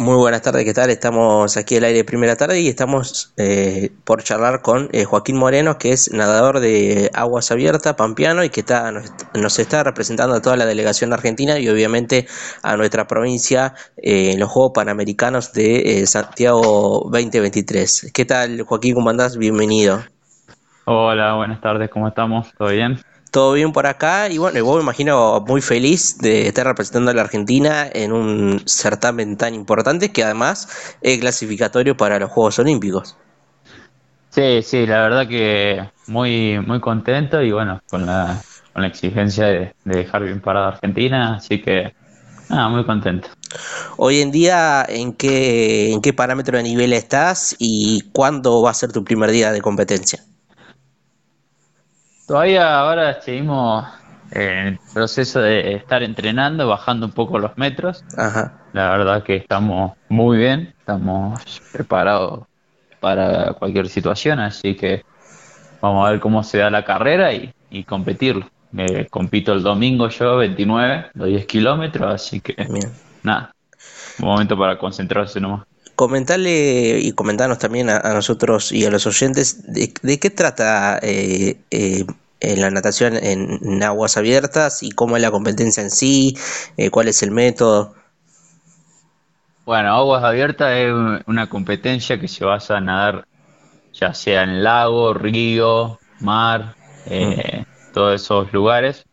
Muy buenas tardes, ¿qué tal? Estamos aquí al aire primera tarde y estamos eh, por charlar con eh, Joaquín Moreno, que es nadador de aguas abiertas, pampeano, y que está, nos, está representando a toda la delegación argentina y obviamente a nuestra provincia eh, en los Juegos Panamericanos de Santiago 2023. ¿Qué tal, Joaquín? ¿Cómo andás? Bienvenido. Hola, buenas tardes, ¿cómo estamos? ¿Todo bien? Todo bien por acá y bueno, vos me imagino muy feliz de estar representando a la Argentina en un certamen tan importante que además es clasificatorio para los Juegos Olímpicos. Sí, sí, la verdad que muy, muy contento y bueno, con la, con la exigencia de, dejar bien parada Argentina, así que nada, muy contento. Hoy en día, ¿en qué, ¿en qué parámetro de nivel estás y cuándo va a ser tu primer día de competencia? Todavía ahora seguimos en el proceso de estar entrenando, bajando un poco los metros. La verdad que estamos muy bien, estamos preparados para cualquier situación, así que vamos a ver cómo se da la carrera y, y competirlo. Me compito el domingo yo, 29, los 10 kilómetros, así que nada, un momento para concentrarse nomás comentarle y comentarnos también a, nosotros y a los oyentes de, qué trata eh, eh, la natación en, aguas abiertas y cómo es la competencia en sí, eh, cuál es el método. Bueno, aguas abiertas es una competencia que se basa en nadar ya sea en lago, río, mar, todos esos lugares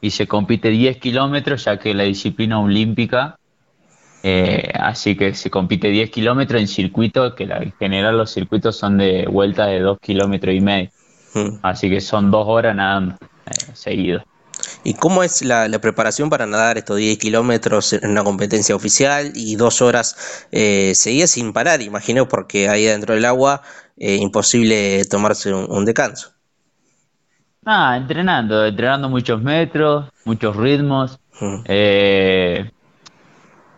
y se compite 10 kilómetros ya que la disciplina olímpica eh, así que se compite 10 kilómetros en circuito, que en general los circuitos son de vuelta de 2 kilómetros y medio. Así que son dos horas nadando eh, seguido. ¿Y cómo es la, preparación para nadar estos 10 kilómetros en una competencia oficial y dos horas eh, seguidas sin parar? Imagino porque ahí dentro del agua eh, imposible tomarse un, descanso. Ah, entrenando, entrenando muchos metros, muchos ritmos. Eh,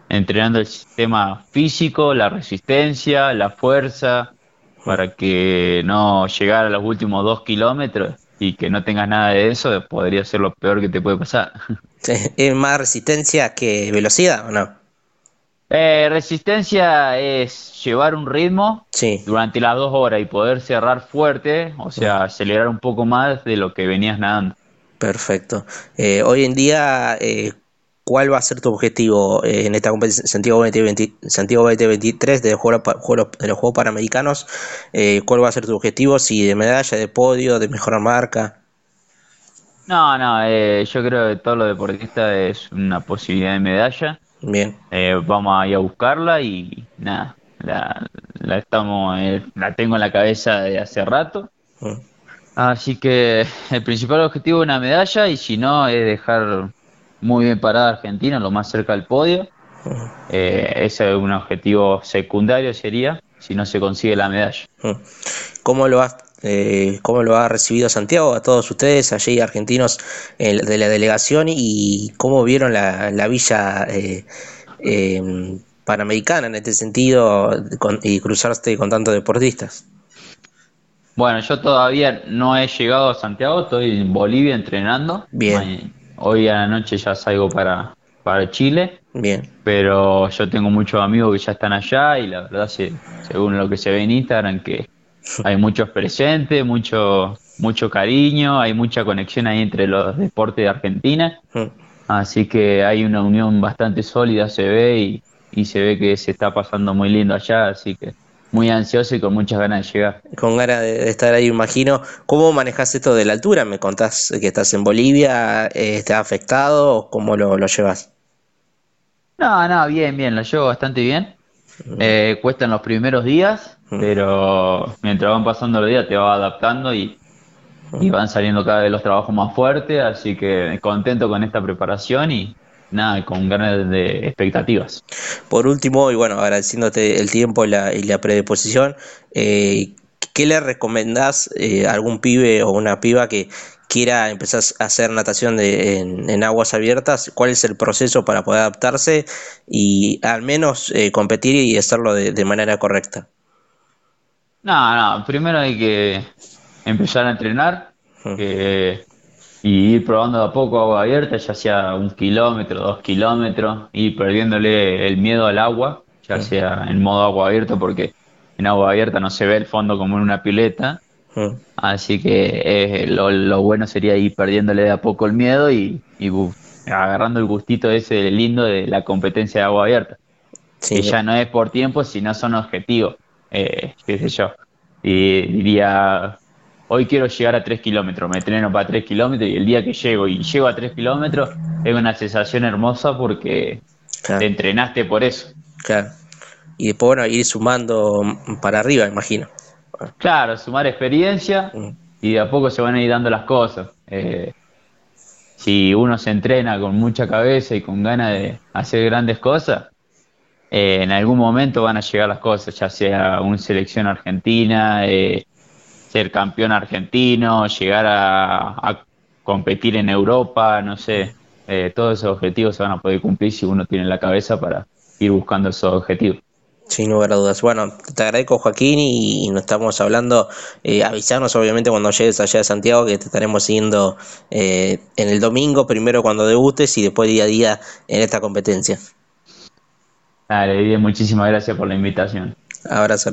entrenando el sistema físico, la resistencia, la fuerza, para que no llegar a los últimos dos kilómetros y que no tengas nada de eso, podría ser lo peor que te puede pasar. ¿Es más resistencia que velocidad o no? Eh, resistencia es llevar un ritmo durante las dos horas y poder cerrar fuerte, o sea, acelerar un poco más de lo que venías nadando. Perfecto. Eh, hoy en día, eh, ¿Cuál va a ser tu objetivo eh, en esta competencia Santiago 2023 de los Juegos, de los Juegos Panamericanos? Eh, ¿Cuál va a ser tu objetivo? Si de medalla, de podio, de mejorar marca. No, no, eh, yo creo que todo lo deportista es una posibilidad de medalla. Bien. vamos a ir a buscarla y nada, la, estamos, la tengo en la cabeza de hace rato. Mm. Así que el principal objetivo es una medalla y si no es dejar muy bien parada Argentina, lo más cerca del podio. Eh, ese es un objetivo secundario sería si no se consigue la medalla. ¿Cómo lo ha, eh, cómo lo ha recibido Santiago a todos ustedes allí argentinos de la delegación y cómo vieron la, villa eh, em, panamericana en este sentido y cruzarse con tantos deportistas? Bueno, yo todavía no he llegado a Santiago, estoy en Bolivia entrenando. Bien. Hoy a la noche ya salgo para, para Chile. Bien. Pero yo tengo muchos amigos que ya están allá y la verdad, según lo que se ve en Instagram, que hay muchos presentes, mucho, mucho cariño, hay mucha conexión ahí entre los deportes de Argentina. Así que hay una unión bastante sólida, se ve, y, y se ve que se está pasando muy lindo allá, así que muy ansioso y con muchas ganas de llegar. Con ganas de, estar ahí, imagino. ¿Cómo manejas esto de la altura? ¿Me contás que estás en Bolivia? Eh, ¿Estás afectado o cómo lo, llevas? No, no, bien, bien, lo llevo bastante bien. Eh, cuestan los primeros días, pero mientras van pasando los días te vas adaptando y, y van saliendo cada vez los trabajos más fuertes, así que contento con esta preparación y, nada, con ganas de expectativas. Por último, y bueno, agradeciéndote el tiempo y la, y la predisposición, eh, ¿qué le recomendás eh, a algún pibe o una piba que quiera empezar a hacer natación de, en, aguas abiertas? ¿Cuál es el proceso para poder adaptarse y al menos eh, competir y hacerlo de, manera correcta? No, no, primero hay que empezar a entrenar, que y ir probando de a poco agua abierta, ya sea un kilómetro, dos kilómetros, y perdiéndole el miedo al agua, ya sea en modo agua abierta, porque en agua abierta no se ve el fondo como en una pileta. Así que eh, lo, bueno sería ir perdiéndole de a poco el miedo y, agarrando el gustito ese lindo de la competencia de agua abierta. que ya no es por tiempo, sino son objetivos, eh, qué sé yo. Y diría, hoy quiero llegar a 3 kilómetros, me entreno para 3 kilómetros y el día que llego y llego a 3 kilómetros es una sensación hermosa porque te entrenaste por eso. Claro. Y después, bueno, ir sumando para arriba, imagino. Claro, sumar experiencia mm. y de a poco se van a ir dando las cosas. Eh, si uno se entrena con mucha cabeza y con ganas de hacer grandes cosas, eh, en algún momento van a llegar las cosas, ya sea una selección argentina, eh, ser campeón argentino, llegar a, competir en Europa, no sé, todos esos objetivos se van a poder cumplir si uno tiene la cabeza para ir buscando esos objetivos. Sin lugar a dudas. Bueno, te agradezco Joaquín y, nos estamos hablando. Eh, avisarnos obviamente cuando llegues allá de Santiago que te estaremos siguiendo eh, en el domingo, primero cuando debutes y después día a día en esta competencia. Dale, muchísimas gracias por la invitación. Abrazo.